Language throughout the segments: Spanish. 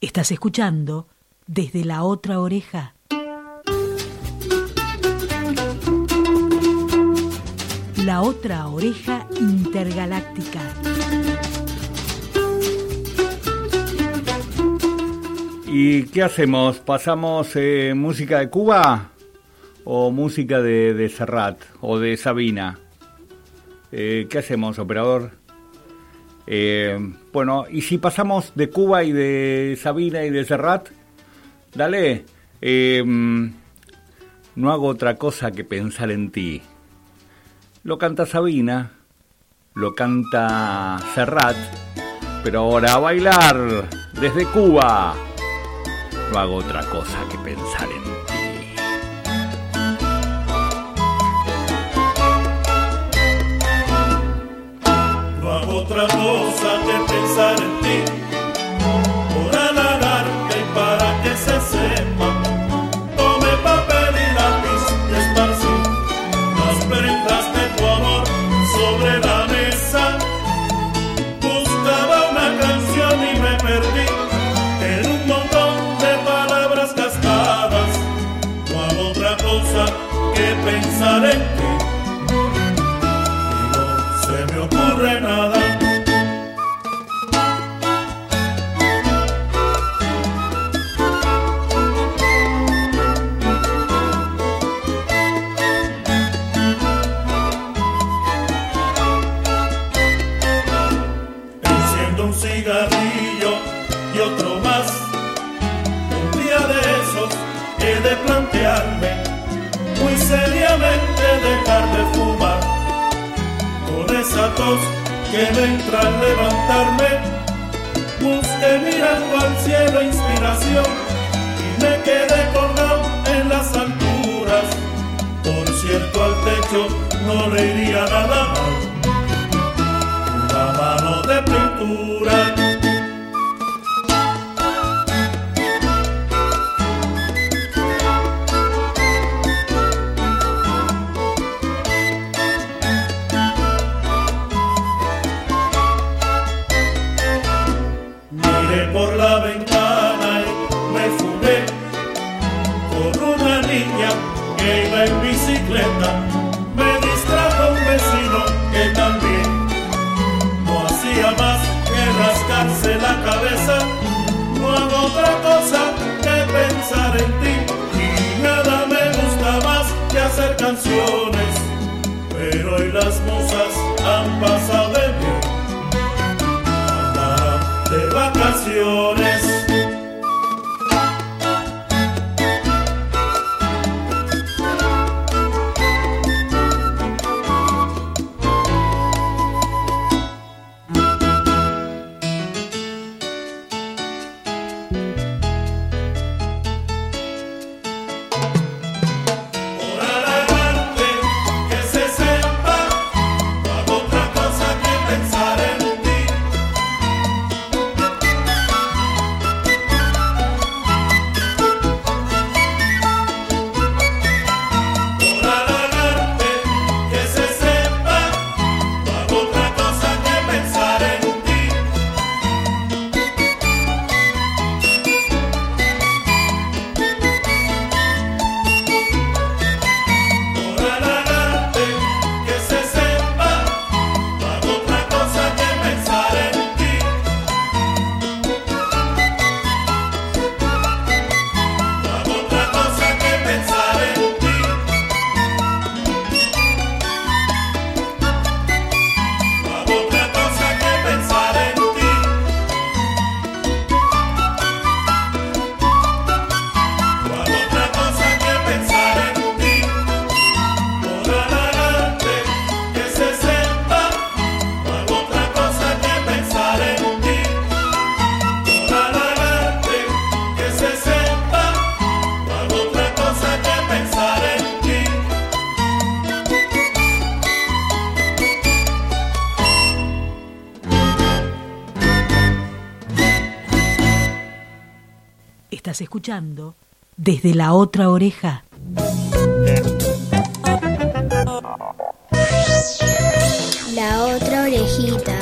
Estás escuchando desde la otra oreja. La otra oreja intergaláctica. ¿Y qué hacemos? ¿Pasamos eh, música de Cuba o música de, de Serrat o de Sabina? Eh, ¿Qué hacemos, operador? Eh, bueno, y si pasamos de Cuba y de Sabina y de Serrat, dale, eh, mm, no hago otra cosa que pensar en ti. Lo canta Sabina, lo canta Serrat, pero ahora a bailar desde Cuba. No hago otra cosa que pensar en ti. otra cosa que pensar en ti. Por y me quedé colgado en las alturas. Por cierto, al techo no le iría nada desde la otra oreja. La otra orejita.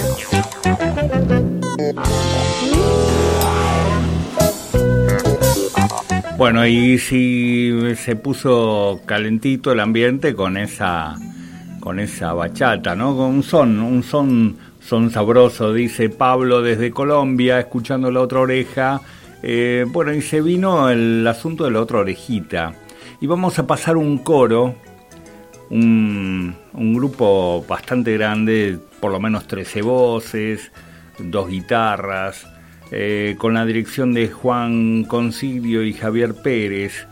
Bueno, y si se puso calentito el ambiente con esa con esa bachata, ¿no? Con un son, un son son sabroso, dice Pablo desde Colombia, escuchando la otra oreja eh, bueno, y se vino el asunto de la otra orejita. Y vamos a pasar un coro, un, grupo bastante grande, por lo menos 13 voces, dos guitarras, eh, con la dirección de Juan Consiglio y Javier Pérez,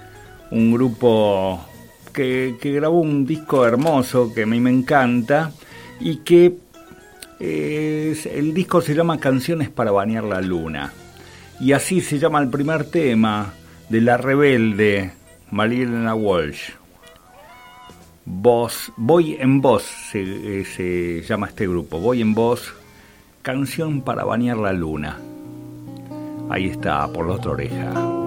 un grupo que, grabó un disco hermoso que a mí me encanta y que el disco se llama Canciones para bañar la luna. Y así se llama el primer tema de La Rebelde, Marilena Walsh. Voz, Voy en Voz se, eh, se llama este grupo, Voy en Voz, Canción para bañar la luna. Ahí está, por la otra oreja.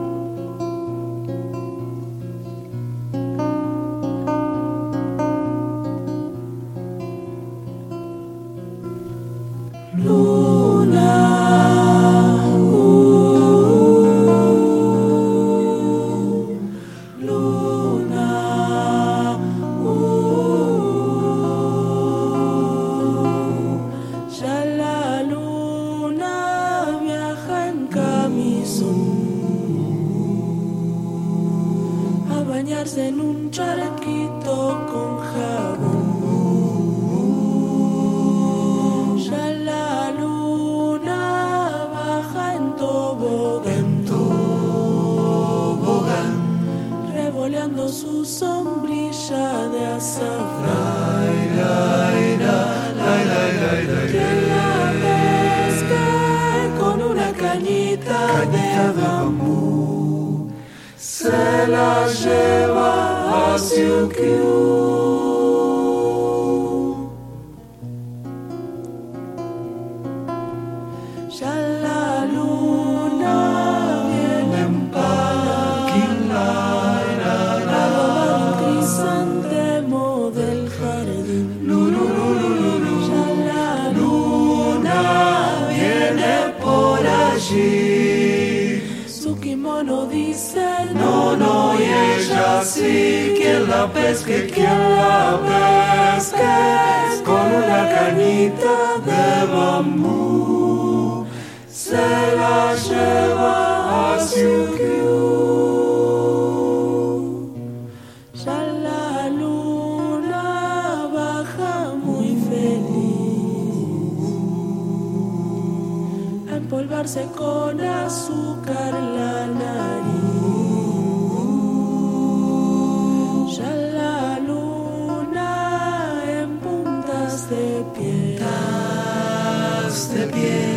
Ya la luna viene en paz. La bautizante del jardín. Ya la luna viene por allí. Su kimono dice no, no, y ella sí. Que la pesque, que la pesque. Con una cañita de bambú se la lleva a Ya la luna baja muy feliz, a empolvarse con azúcar la nariz. Ya la luna en puntas de pie. Puntas de pie.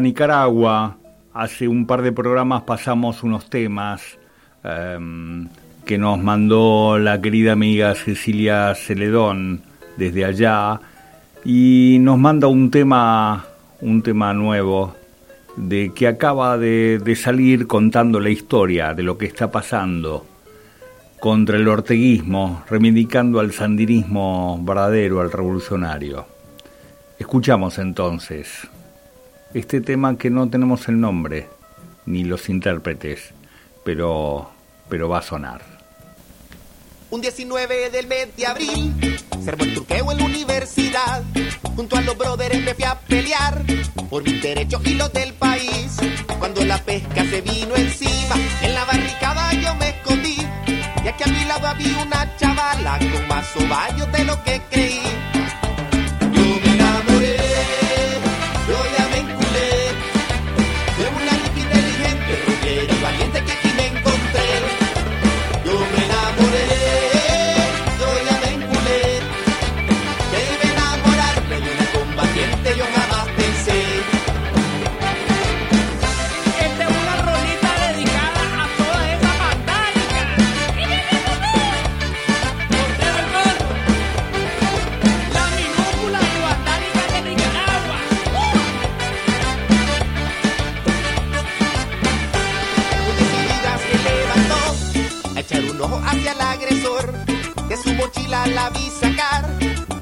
Nicaragua. Hace un par de programas pasamos unos temas em, que nos mandó la querida amiga Cecilia Celedón desde allá y nos manda un tema, un tema nuevo de que acaba de salir contando la historia de lo que está pasando contra el orteguismo, reivindicando al sandinismo verdadero, al revolucionario. Escuchamos entonces este tema que no tenemos el nombre, ni los intérpretes, pero, pero va a sonar. Un 19 del mes de abril, se el truqueo en la universidad. Junto a los brothers me fui a pelear por mis derechos y los del país. Cuando la pesca se vino encima, en la barricada yo me escondí. Y aquí a mi lado había una chavala con más ovallos de lo que creí.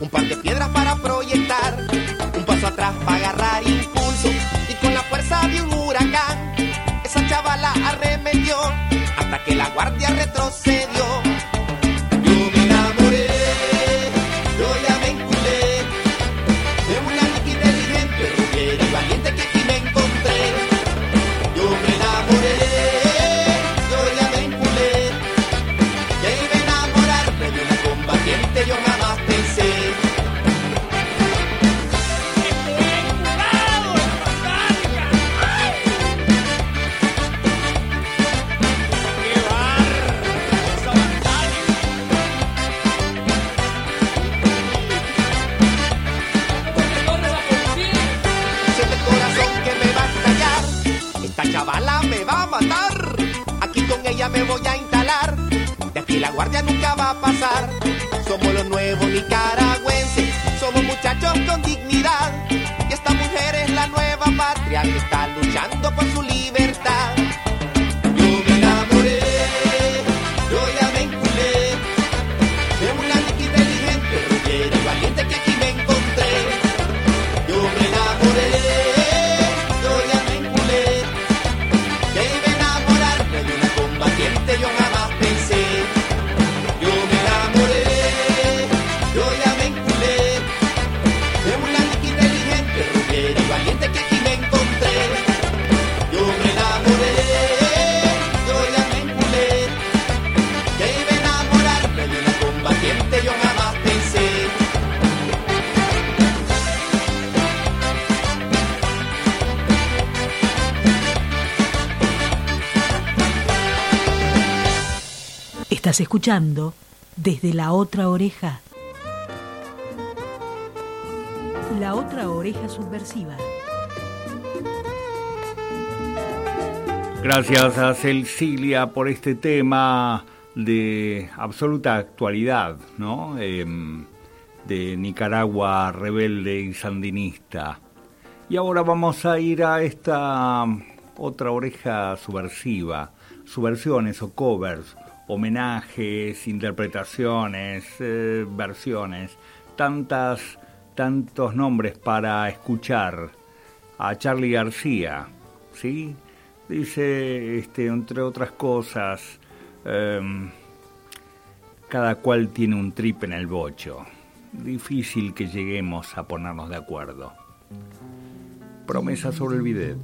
Un par de piedras para proyectar. Un paso atrás para agarrar impulso y con la fuerza de un huracán. Esa chavala arremetió hasta que la guardia retrocedió. La guardia nunca va a pasar. Somos los nuevos nicaragüenses, somos muchachos con dignidad. Y esta mujer es la nueva patria que está luchando por su Escuchando desde la otra oreja. La otra oreja subversiva. Gracias a Cecilia por este tema de absoluta actualidad, ¿no? Em, de Nicaragua rebelde y sandinista. Y ahora vamos a ir a esta otra oreja subversiva, subversiones o covers, homenajes, interpretaciones, eh, versiones, tantas, tantos nombres para escuchar a Charlie García, ¿sí? Dice, este, entre otras cosas, em, cada cual tiene un trip en el bocho. Difícil que lleguemos a ponernos de acuerdo. Promesa sobre el bidet.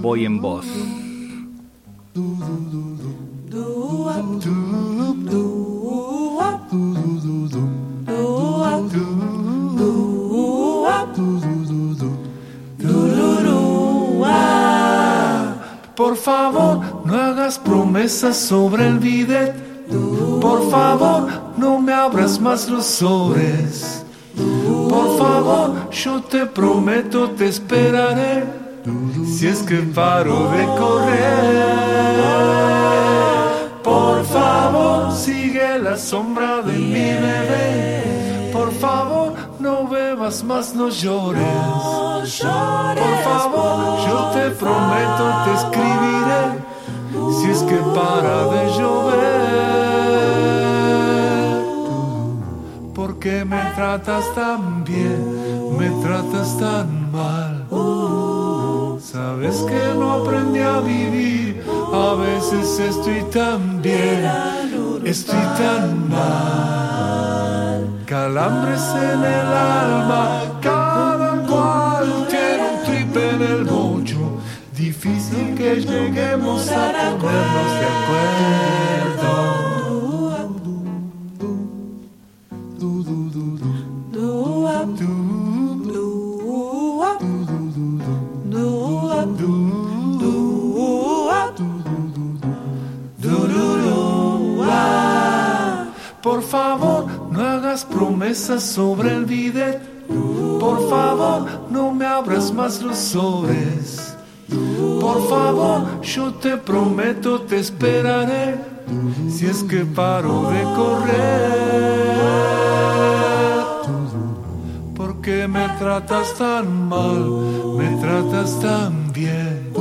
Voy en voz. Por favor, no hagas promesas sobre el bidet. Por favor, no me abras más los sobres. Por favor, yo te prometo, te esperaré. Si es que paro de correr. Por favor, sigue la sombra de mi bebé. Por favor, no bebas más, no llores. Por favor, yo te prometo, te escribiré. Si es que para de llover. ¿Por qué me tratas tan bien? Me tratas tan mal. ¿Sabes? Que no aprendí a vivir, a veces estoy tan bien, estoy tan mal. Calambres en el alma, cada cual tiene un trip en el bocho. Difícil que lleguemos a ponernos de acuerdo. Sobre el bidet. Por favor, no me abras más los sobres. Por favor, yo te prometo, te esperaré. Si es que paro de correr. Porque me tratas tan mal, me tratas tan bien.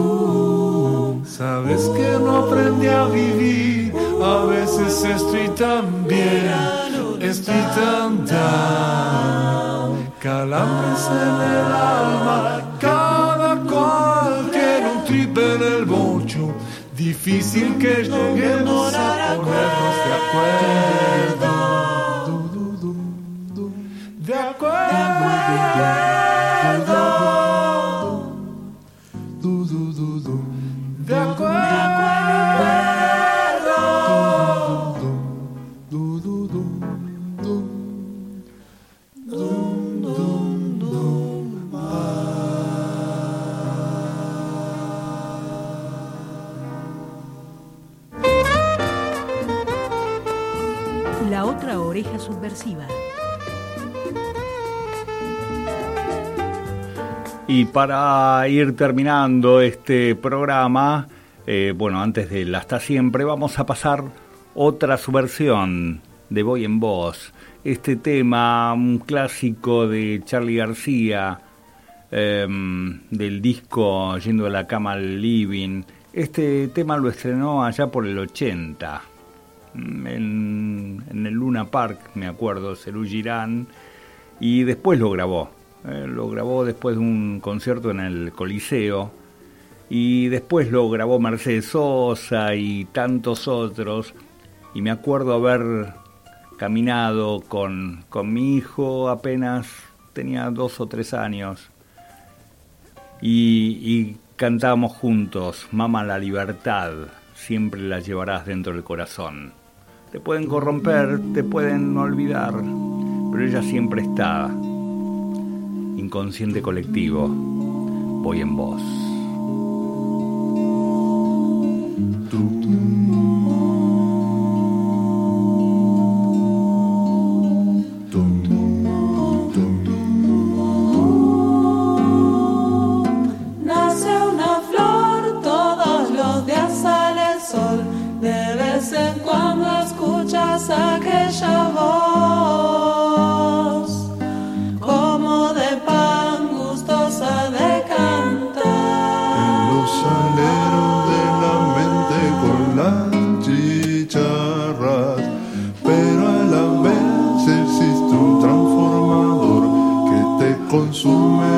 Sabes que no aprendí a vivir, a veces estoy tan bien, estoy tan down. Calambres en el alma, cada cual tiene un trip en el bocho. Difícil que lleguemos a ponernos de acuerdo. De acuerdo. Otra oreja subversiva. Y para ir terminando este programa, eh, bueno, antes del hasta siempre, vamos a pasar otra subversión de Voy en Voz. Este tema, un clásico de Charlie García, em, del disco Yendo a la cama al living. Este tema lo estrenó allá por el 80, mm, en, el Luna Park, me acuerdo, Cerú Girán, y después lo grabó. Eh, lo grabó después de un concierto en el Coliseo y después lo grabó Mercedes Sosa y tantos otros y me acuerdo haber caminado con, con mi hijo apenas tenía dos o tres años y, y cantábamos juntos Mama la libertad siempre la llevarás dentro del corazón te pueden corromper te pueden olvidar pero ella siempre está inconsciente colectivo, voy en voz. cuando escuchas aquella voz, como de pan gustosa de cantar. En los aleros de la mente con las chicharras, pero a la vez existe un transformador que te consume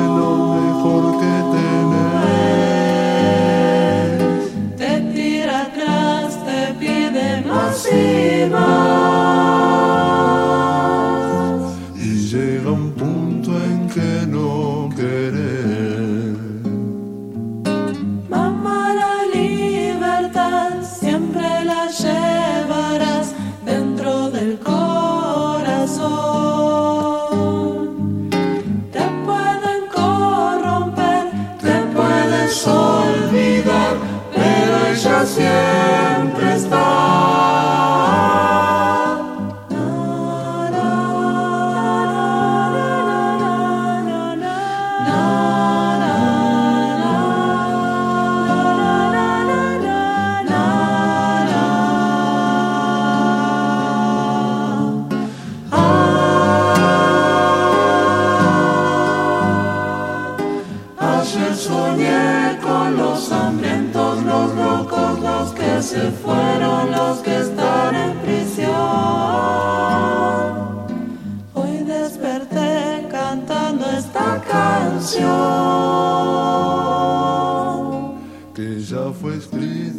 que ya fue escrita.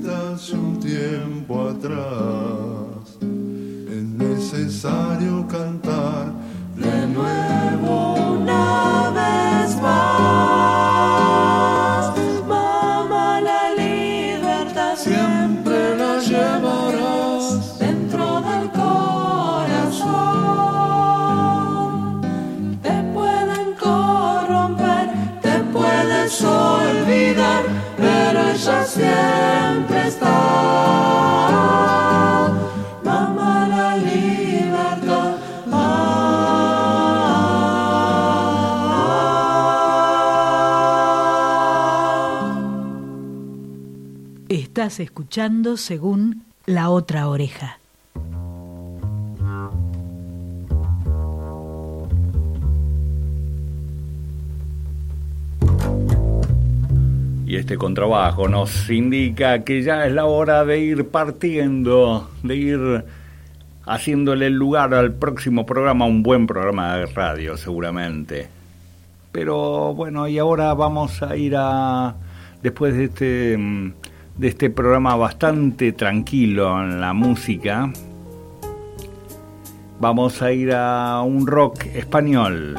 Estás escuchando según la otra oreja. Y este contrabajo nos indica que ya es la hora de ir partiendo, de ir haciéndole lugar al próximo programa, un buen programa de radio seguramente. Pero bueno, y ahora vamos a ir a, después de este, mm, de este programa bastante tranquilo en la música, vamos a ir a un rock español.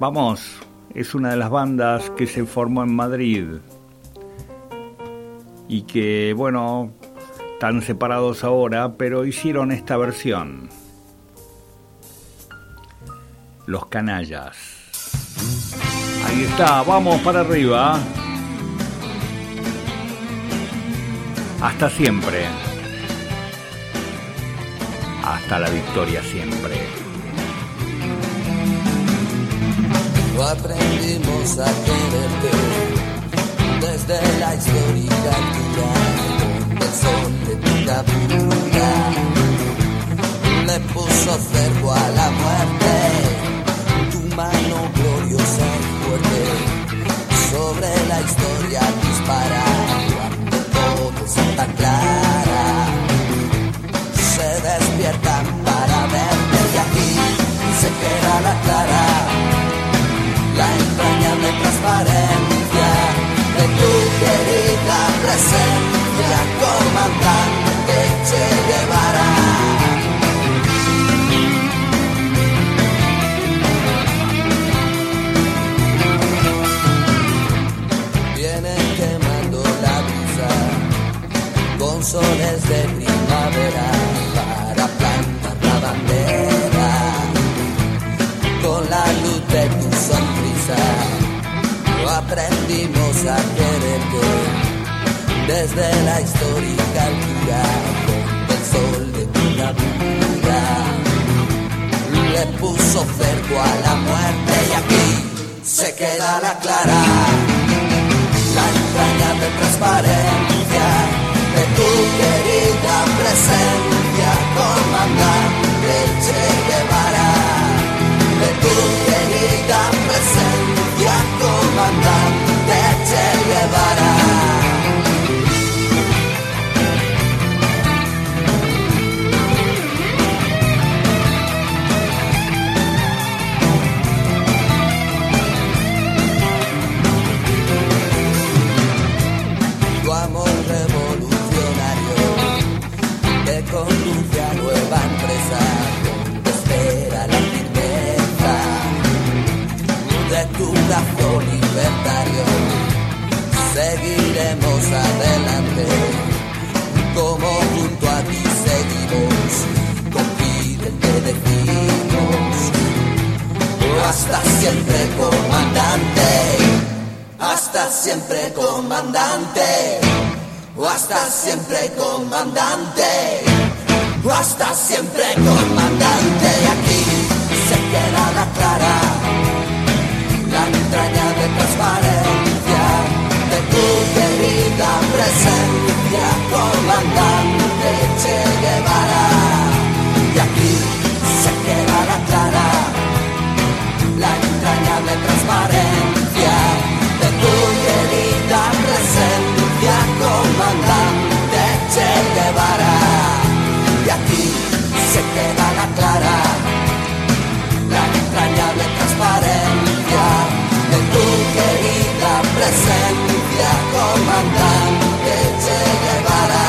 Vamos, es una de las bandas que se formó en Madrid y que, bueno, están separados ahora, pero hicieron esta versión. Los canallas. Ahí está, vamos para arriba. Hasta siempre. Hasta la victoria siempre. Aprendimos a quererte desde la histórica altura donde el sol de tu captura le puso cerco a la muerte. Tu mano gloriosa y fuerte sobre la historia Aprendimos a quererte desde la histórica altura, donde el sol de tu natura le puso cerco a la muerte y aquí se queda la clara, la entrañable transparencia de tu querida presencia, brazo libertario. Seguiremos adelante. Como junto a ti seguimos con Fidel te decimos hasta siempre comandante. Hasta siempre comandante. Hasta siempre comandante. Hasta siempre comandante. Aquí se queda la clara la entrañable transparencia de tu querida presencia comandante Che Guevara. Y aquí se queda la clara la entrañable transparencia presencia, comandante Che Guevara,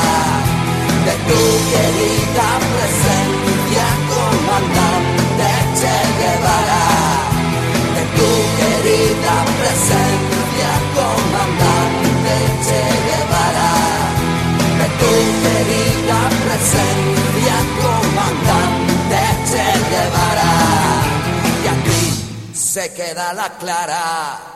de tu querida presencia, comandante Che Guevara, de tu querida presencia, comandante Che Guevara, de tu querida presencia, comandante Che Guevara, y aquí se queda la clara.